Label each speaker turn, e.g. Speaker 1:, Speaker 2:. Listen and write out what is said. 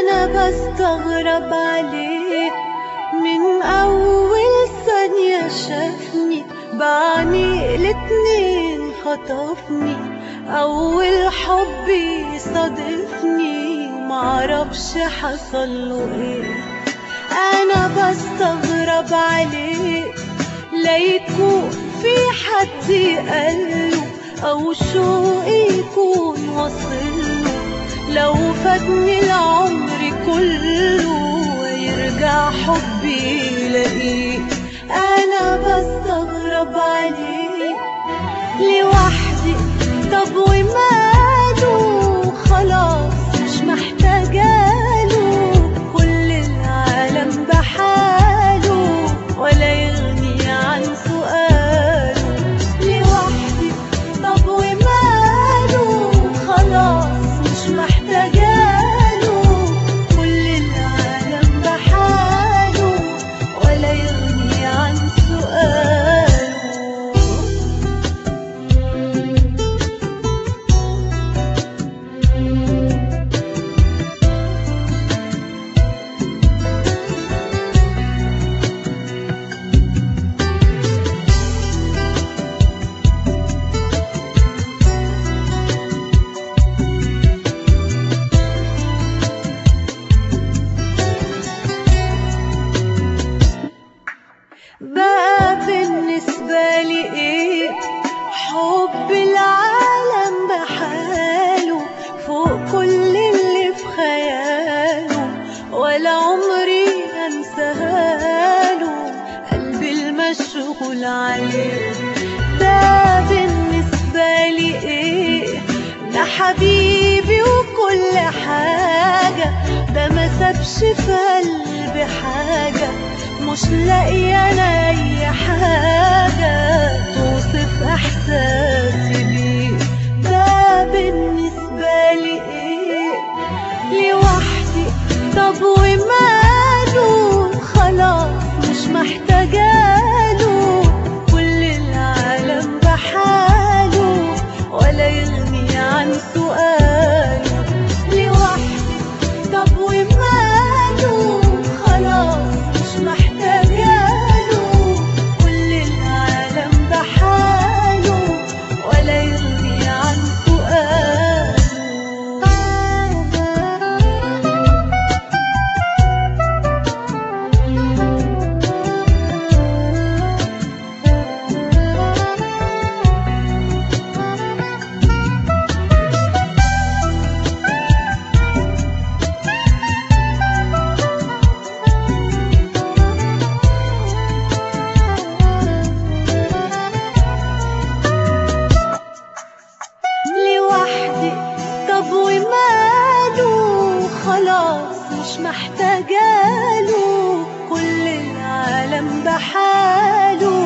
Speaker 1: أنا بستغرب عليه من أول ثانية شافني بعني الاتنين خطفني. أول حبي صادفني معرفش حصله إيه. أنا بستغرب عليه ليكو في حد قاله أو شوقي يكون وصله لو فاتني العمر كله ويرجع حبي يلاقيه أنا بستغرب عليه لوحدي طب وماله أقول عليه ده بالنسبة لي إيه؟ ده حبيبي وكل حاجة ده ما سابش في قلبي حاجة مش لاقي أنا أي حاجة. توصف إحساسي بيه ده بالنسبة لي إيه؟ لوحدي طب وماله خلاص مش محتاجاه وماله خلاص مش محتاجاله كل العالم بحاله